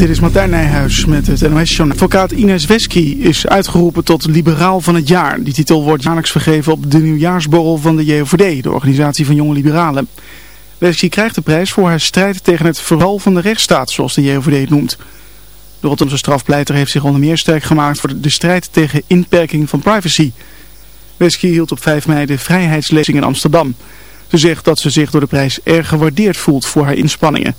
Dit is Martijn Nijhuis met het NOS. Advocaat Ines Wesky is uitgeroepen tot liberaal van het jaar. Die titel wordt jaarlijks vergeven op de nieuwjaarsborrel van de JOVD, de organisatie van jonge liberalen. Wesky krijgt de prijs voor haar strijd tegen het verval van de rechtsstaat, zoals de JOVD het noemt. De Rotterdamse strafpleiter heeft zich onder meer sterk gemaakt voor de strijd tegen inperking van privacy. Wesky hield op 5 mei de vrijheidslezing in Amsterdam. Ze zegt dat ze zich door de prijs erg gewaardeerd voelt voor haar inspanningen.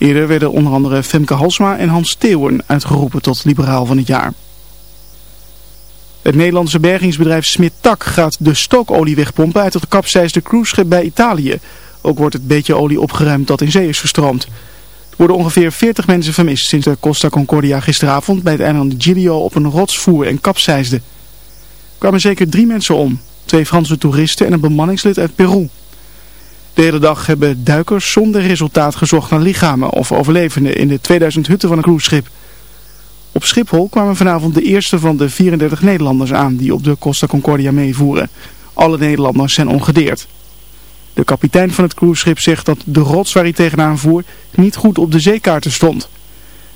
Eerder werden onder andere Femke Halsma en Hans Theeuwen uitgeroepen tot liberaal van het jaar. Het Nederlandse bergingsbedrijf Smit-Tak gaat de stookolie wegpompen uit het kapseisde cruiseschip bij Italië. Ook wordt het beetje olie opgeruimd dat in zee is gestroomd. Er worden ongeveer 40 mensen vermist sinds de Costa Concordia gisteravond bij het eiland Giglio op een rots voer en kapseisde. Er kwamen zeker drie mensen om, twee Franse toeristen en een bemanningslid uit Peru. De hele dag hebben duikers zonder resultaat gezocht naar lichamen of overlevenden in de 2000 hutten van een cruiseschip. Op Schiphol kwamen vanavond de eerste van de 34 Nederlanders aan die op de Costa Concordia meevoeren. Alle Nederlanders zijn ongedeerd. De kapitein van het cruiseschip zegt dat de rots waar hij tegenaan voer niet goed op de zeekaarten stond.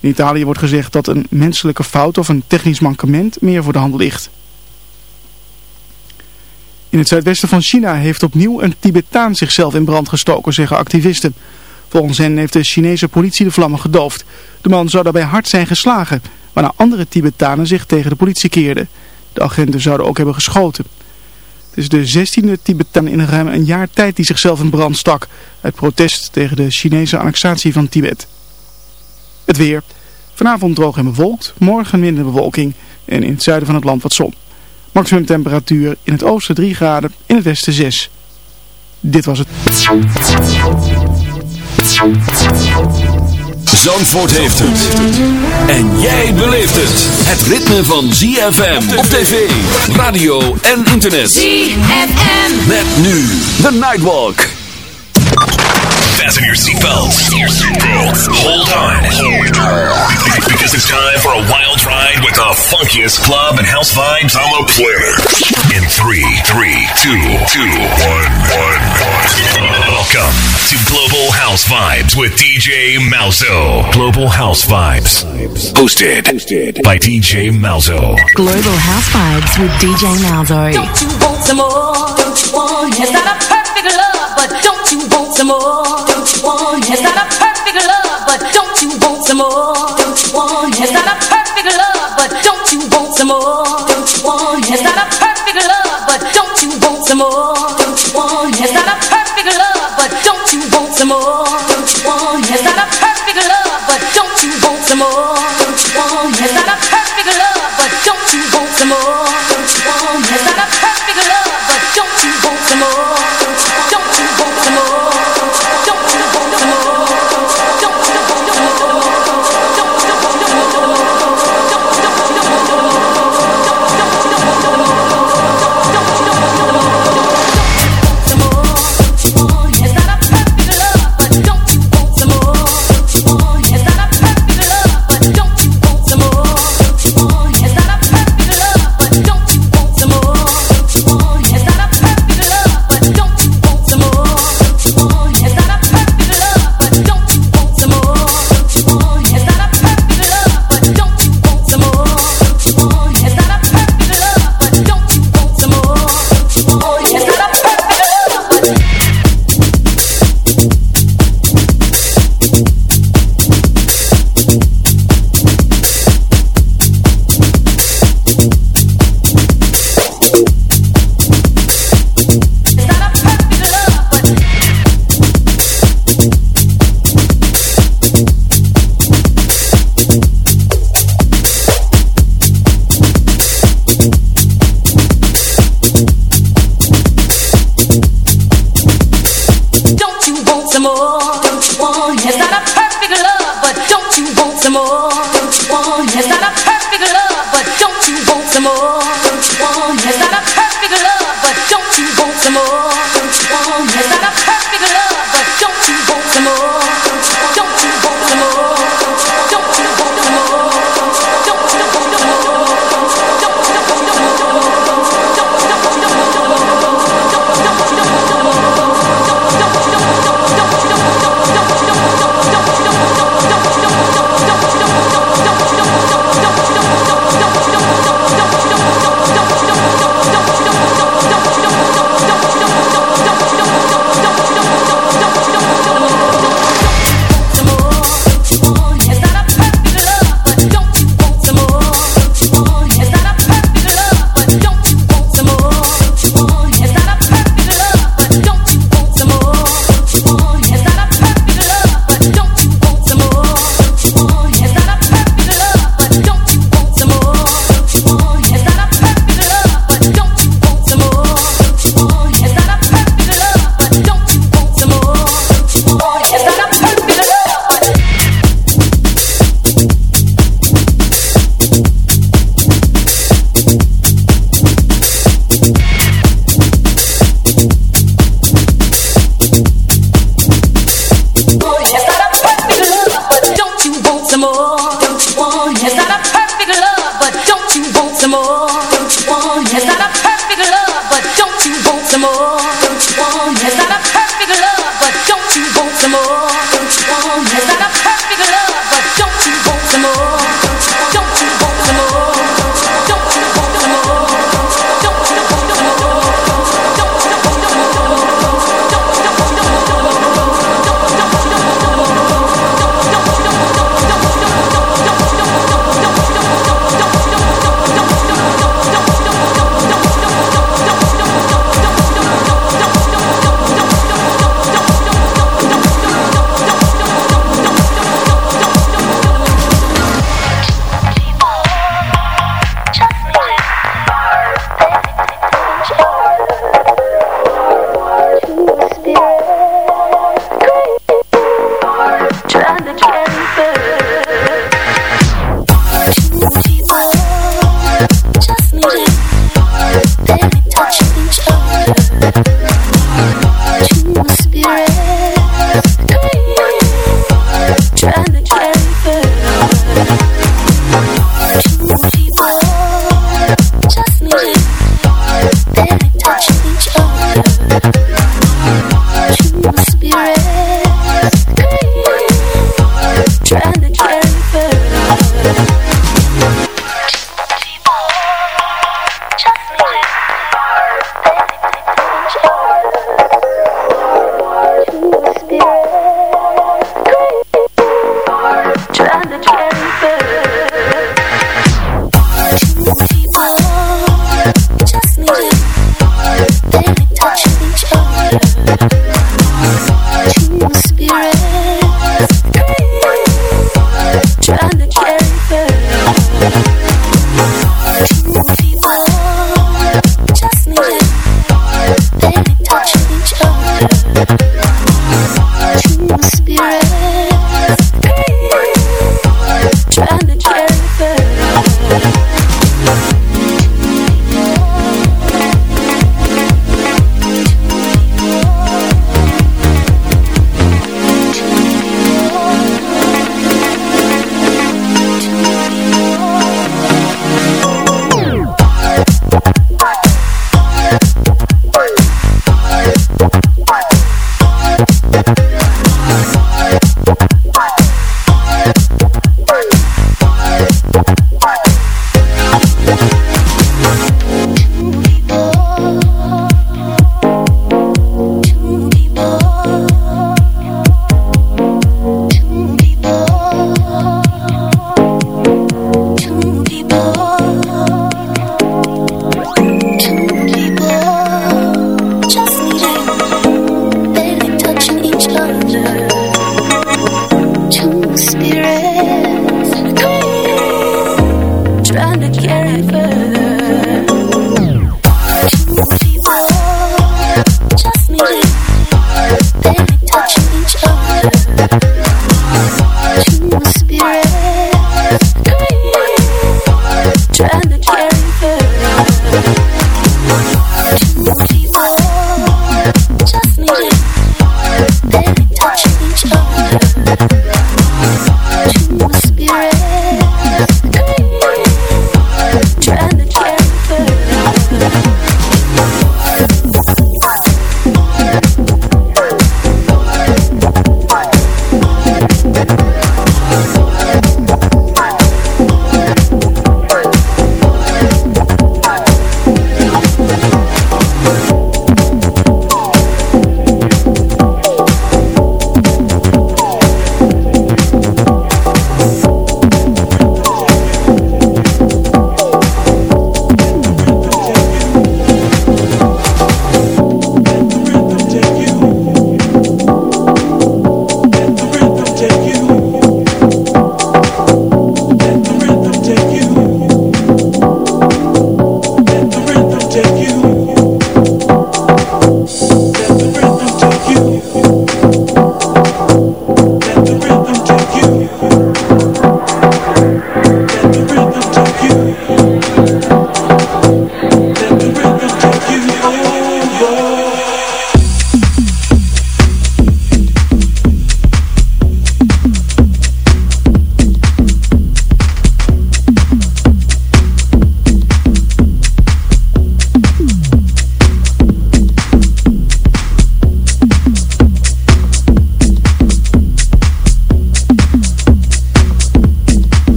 In Italië wordt gezegd dat een menselijke fout of een technisch mankement meer voor de hand ligt. In het zuidwesten van China heeft opnieuw een Tibetaan zichzelf in brand gestoken, zeggen activisten. Volgens hen heeft de Chinese politie de vlammen gedoofd. De man zou daarbij hard zijn geslagen, waarna andere Tibetanen zich tegen de politie keerden. De agenten zouden ook hebben geschoten. Het is de zestiende Tibetaan in ruim een jaar tijd die zichzelf in brand stak, uit protest tegen de Chinese annexatie van Tibet. Het weer. Vanavond droog en bewolkt, morgen minder bewolking en in het zuiden van het land wat zon. Maximum temperatuur in het oosten 3 graden, in het westen 6. Dit was het. Zandvoort heeft het. En jij beleeft het. Het ritme van ZFM op tv, radio en internet. ZFM. Met nu The Nightwalk. Fasten your seatbelts. Hold on. Because it's time for a wild ride with the funkiest club and house vibes on the planet. In three, three, two, two, one, one, one. Welcome to Global House Vibes with DJ Malzo. Global House Vibes. Hosted, Hosted by DJ Malzo. Global House Vibes with DJ Malzo. Don't you want some more? Don't you want it? It's not a perfect love, but don't you want some more? Don't you want it? It's not a perfect love, but don't you want some more? Don't you want it? It's not a perfect love, but don't you want some more? Don't you want it? It's not a perfect love, but don't you want some more? Don't you want it? It's not a perfect love, but don't you want some more?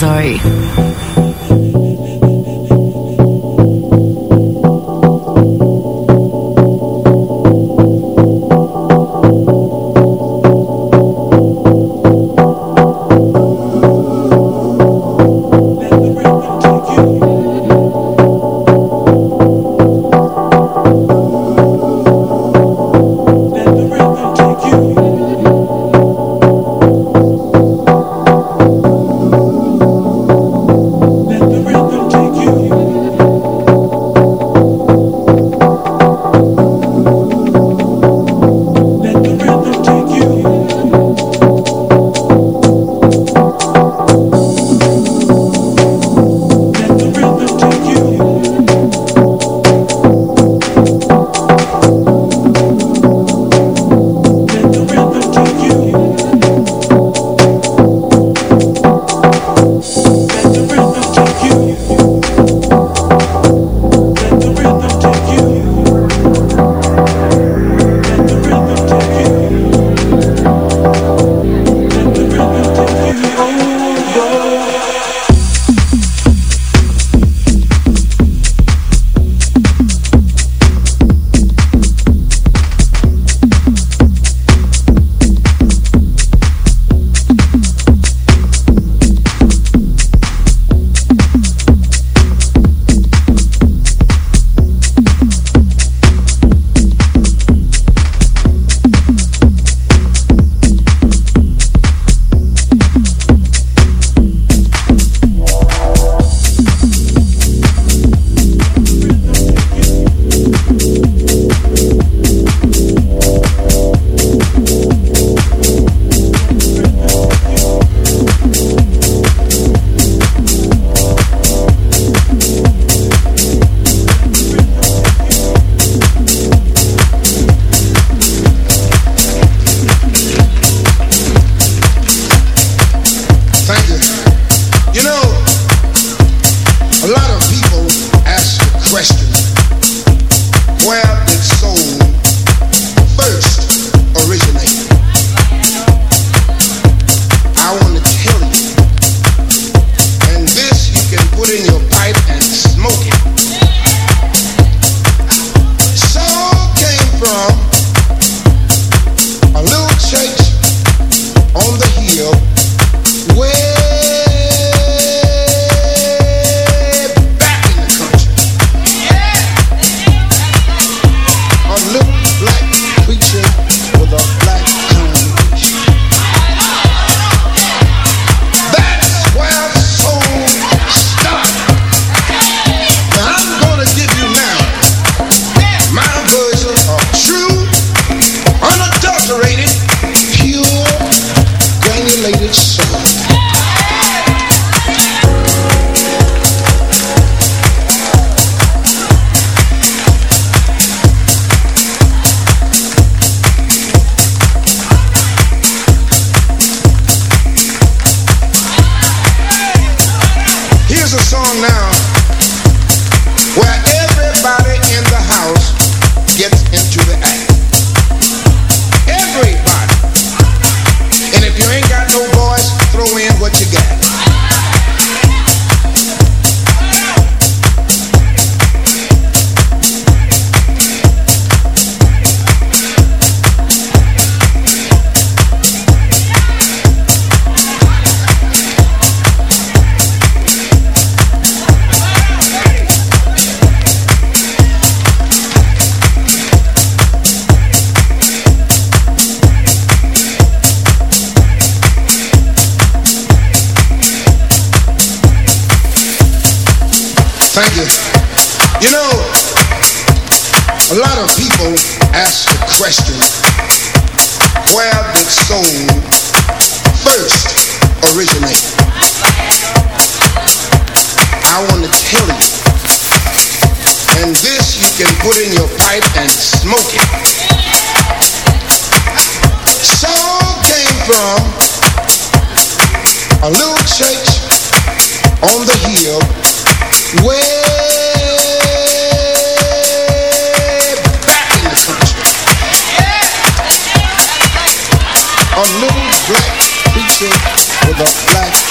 Sorry. people ask the question, where did soul first originate? I want to tell you, and this you can put in your pipe and smoke it. Soul came from a little church on the hill where the black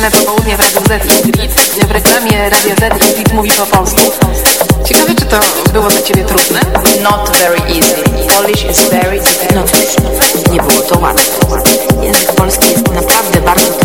niedzielę po w Radiu Z w reklamie Radia Z mówi po polsku. Ciekawe, czy to było dla Ciebie trudne? Not very easy. Polish is very difficult. No, no nie było to łatwe. Język polski jest naprawdę bardzo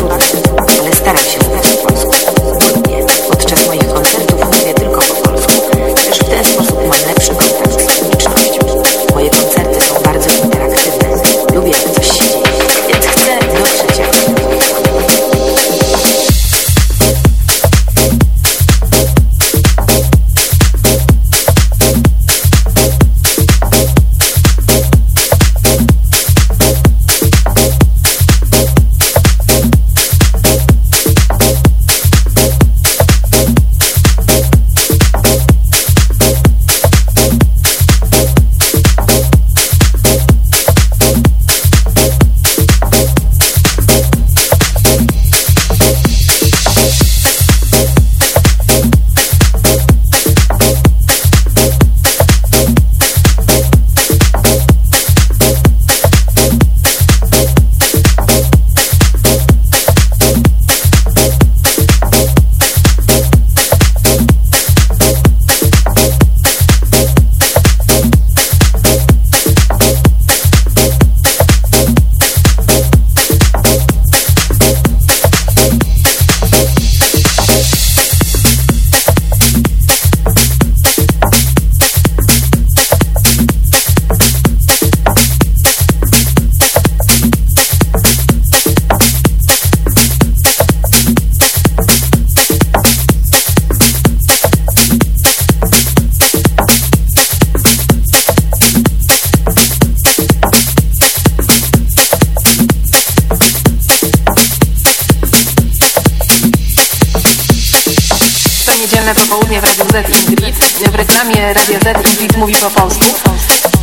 programie Radio Z widz mówi po polsku.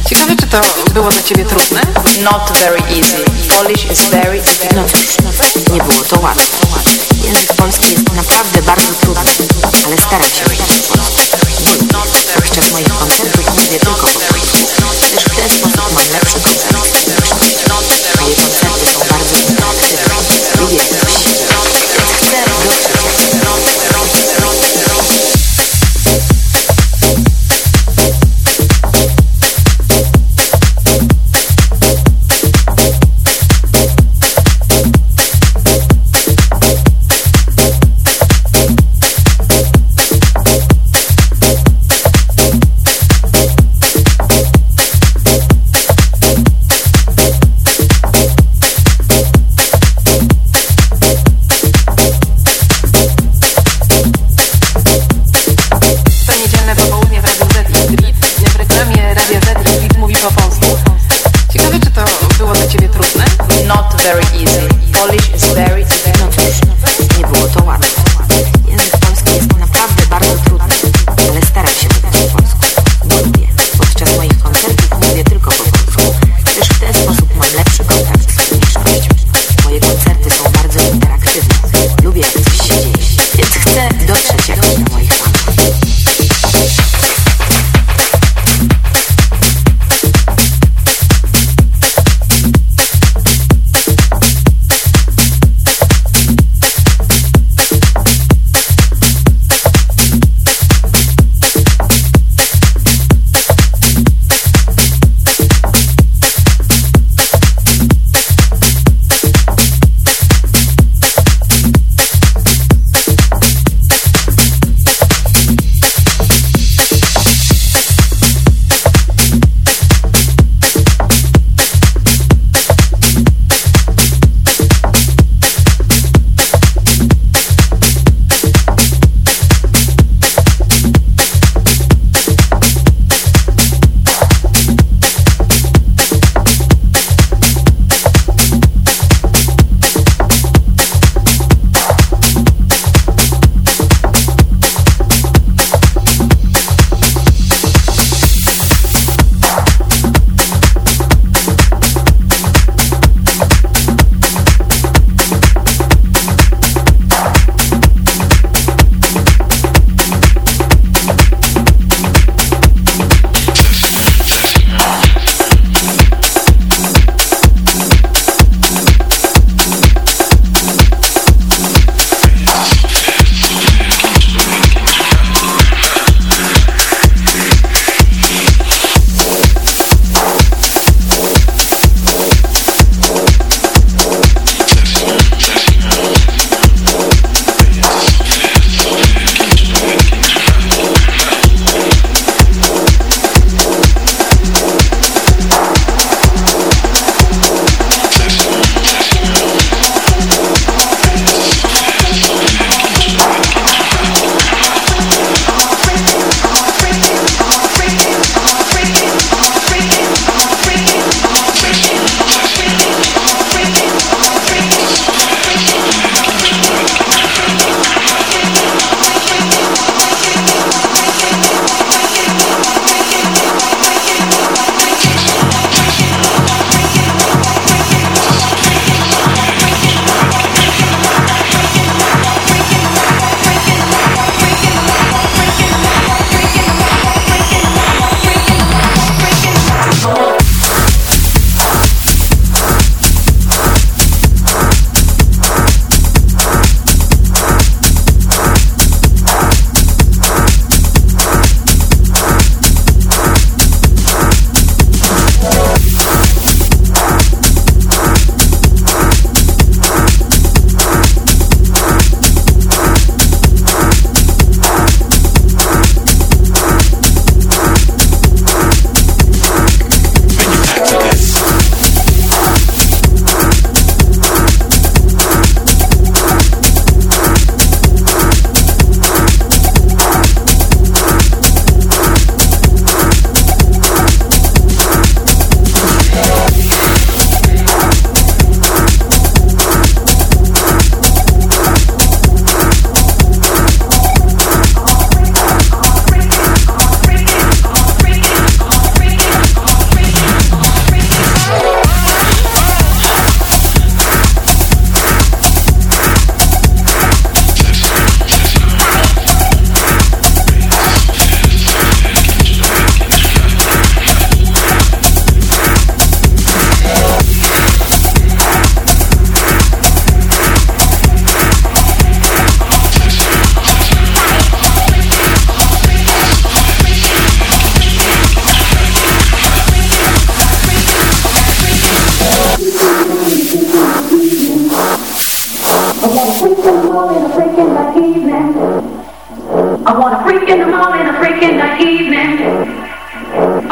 Ciekawe, czy to było dla Ciebie trudne? Not very easy. Polish is very easy. No cóż, no tak, nie było to łatwe. Język polski jest naprawdę bardzo trudny, ale staram się uczyć. Podczas moich koncertów mówię tylko po polsku, gdyż w ten sposób mam lepszy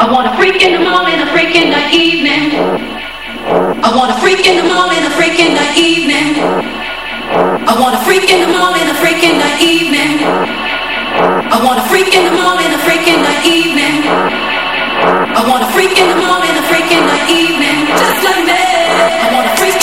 I want a freak in the morning, a freak in the evening. I want a freak in the morning, a freak in the evening. I want a freak in the morning, a freak in the evening. I want a freak in the morning, a freak in the evening. I want a freak in the morning, a freak in the evening. Just let me. I want a freak.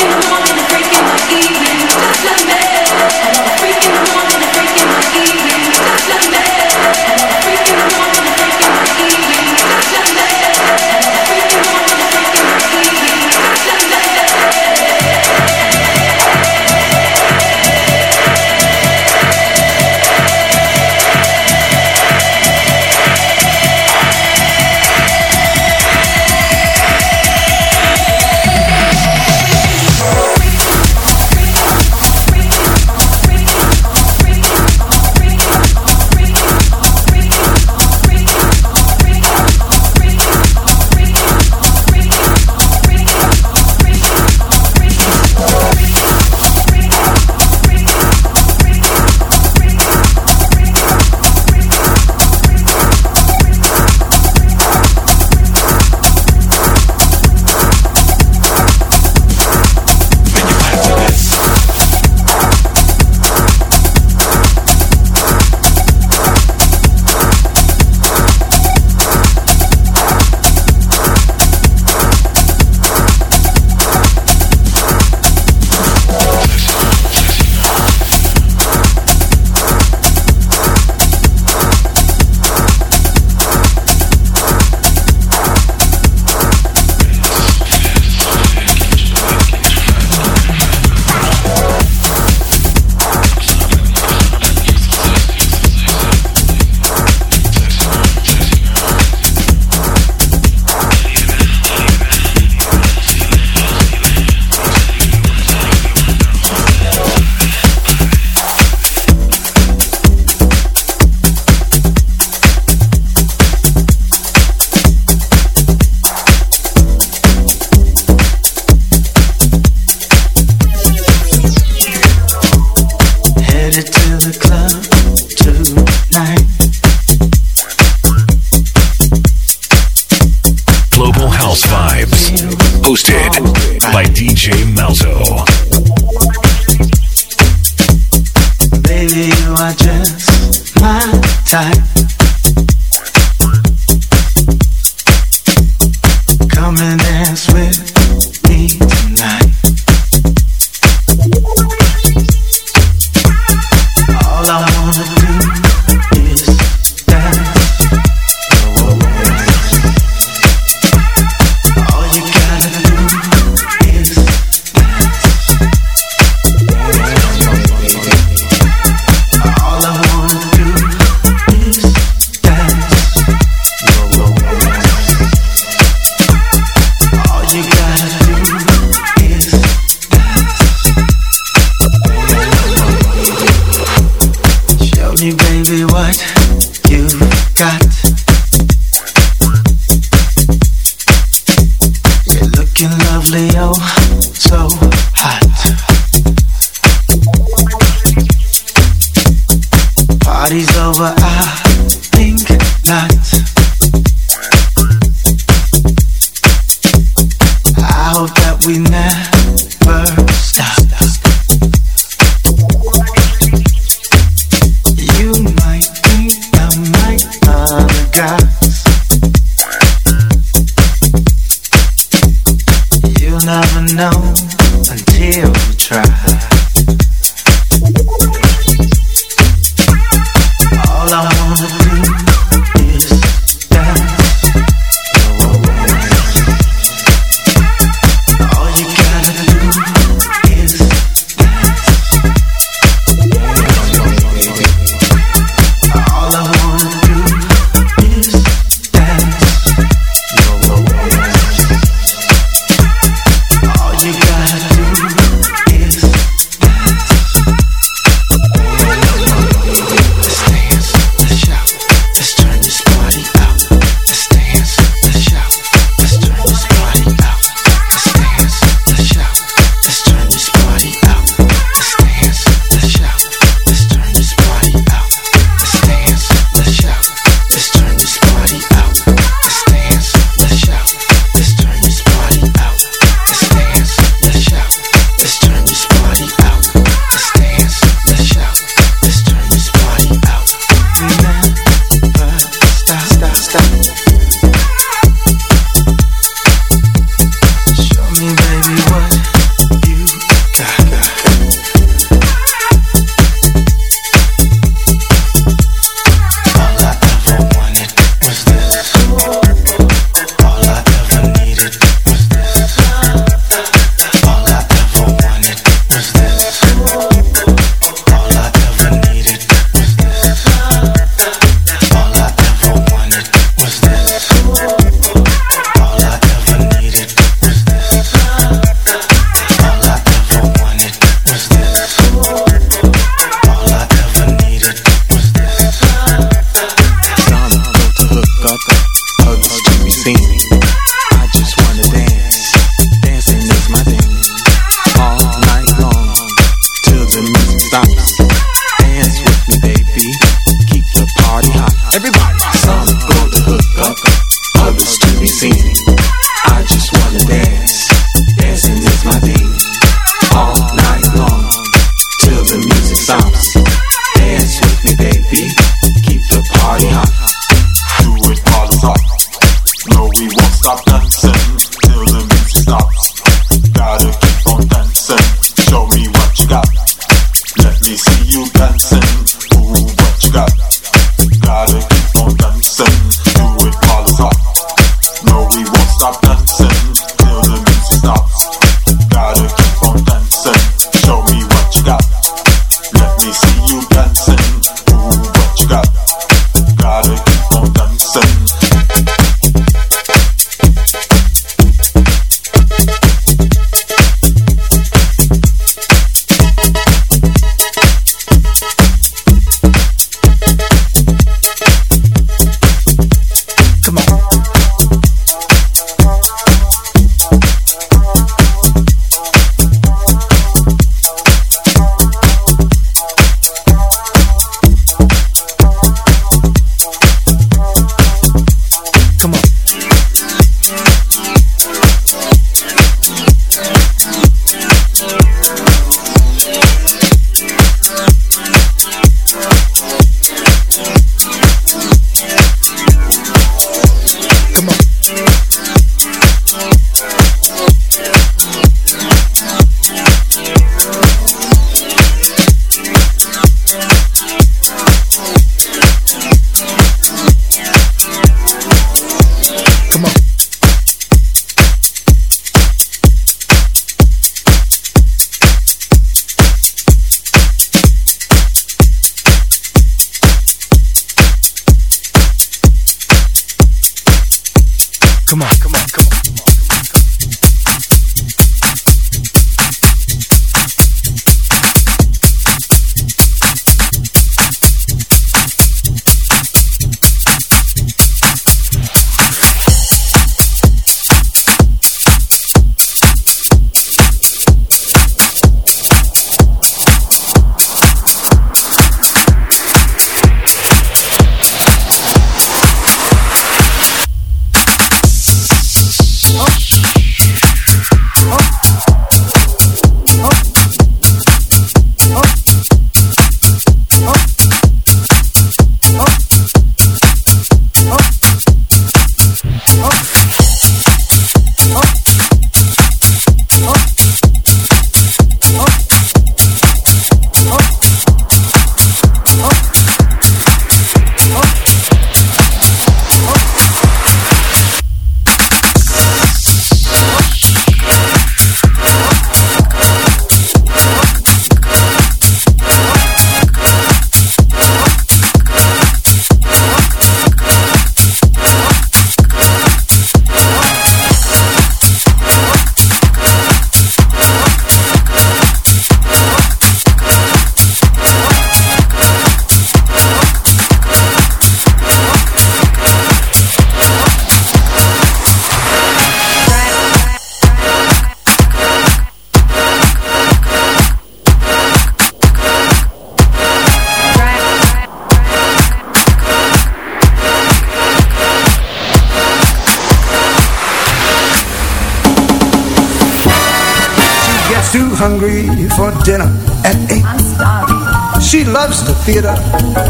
Theater,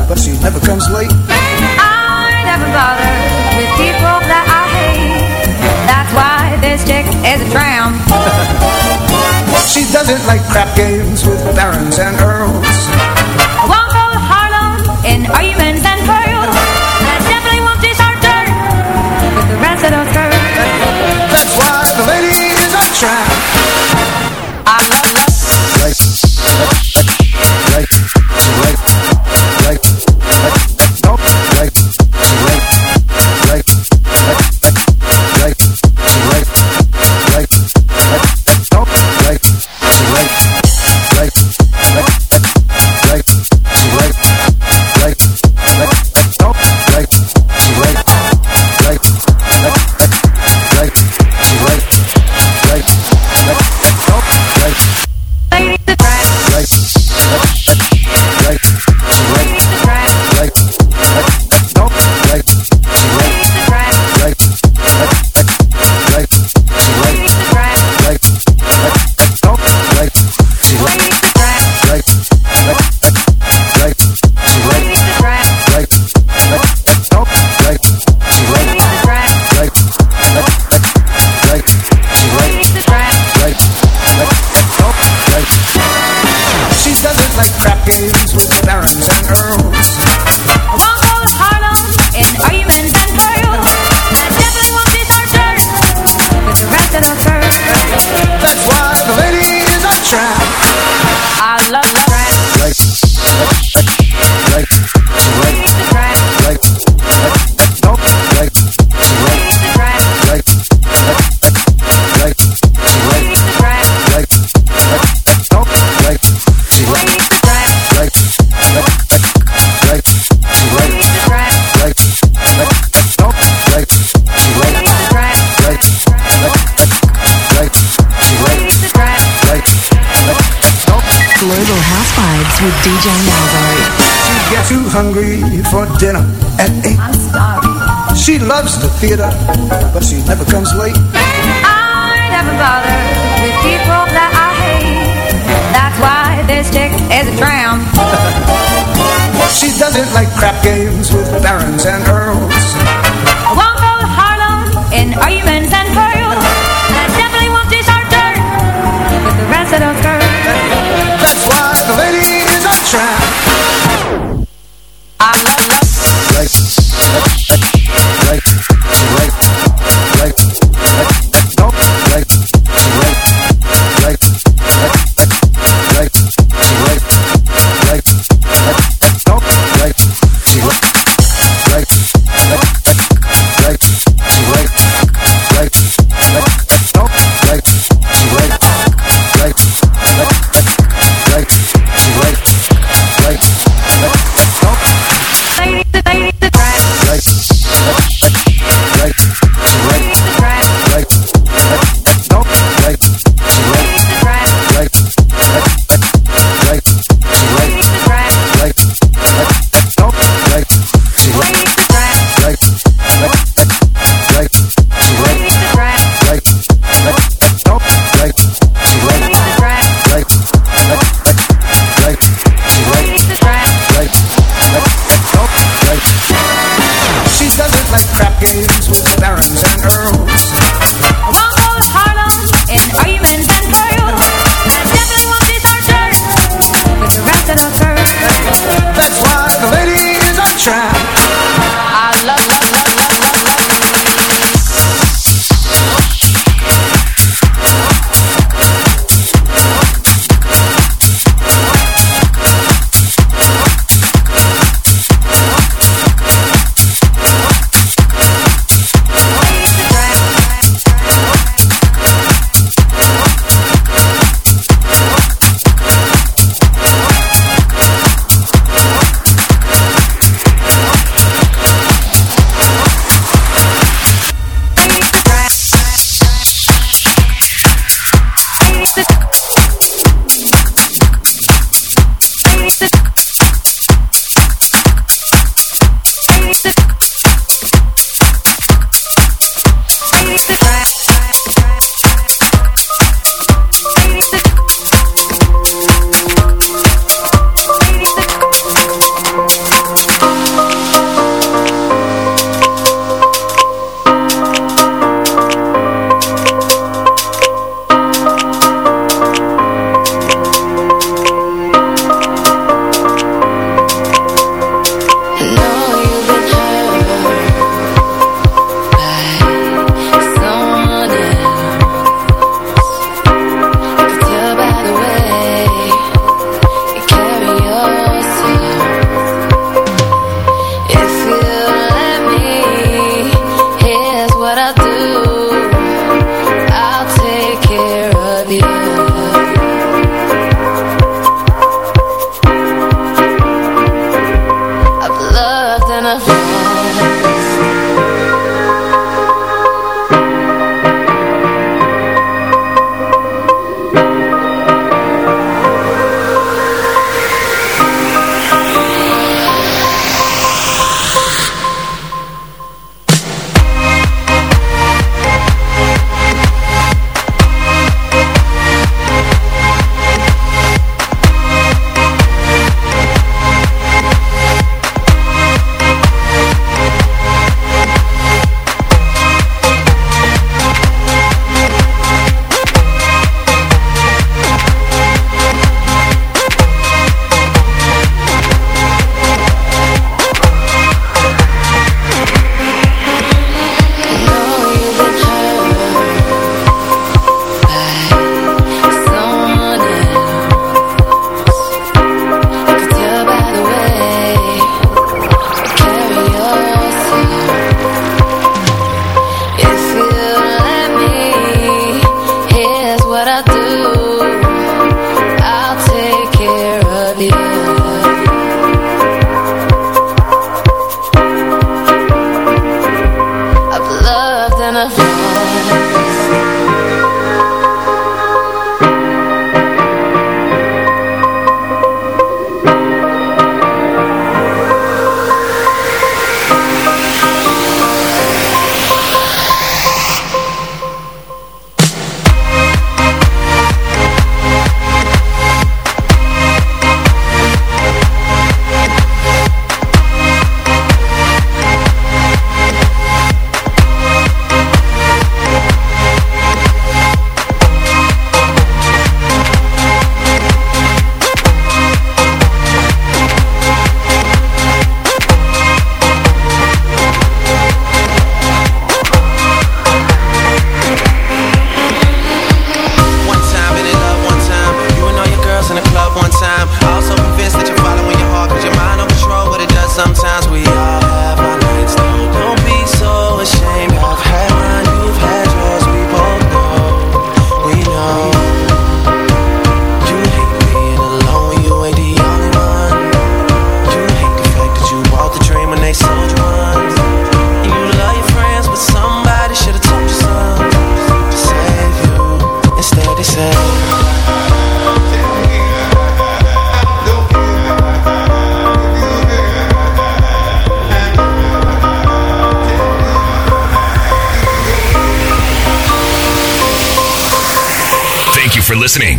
but she never comes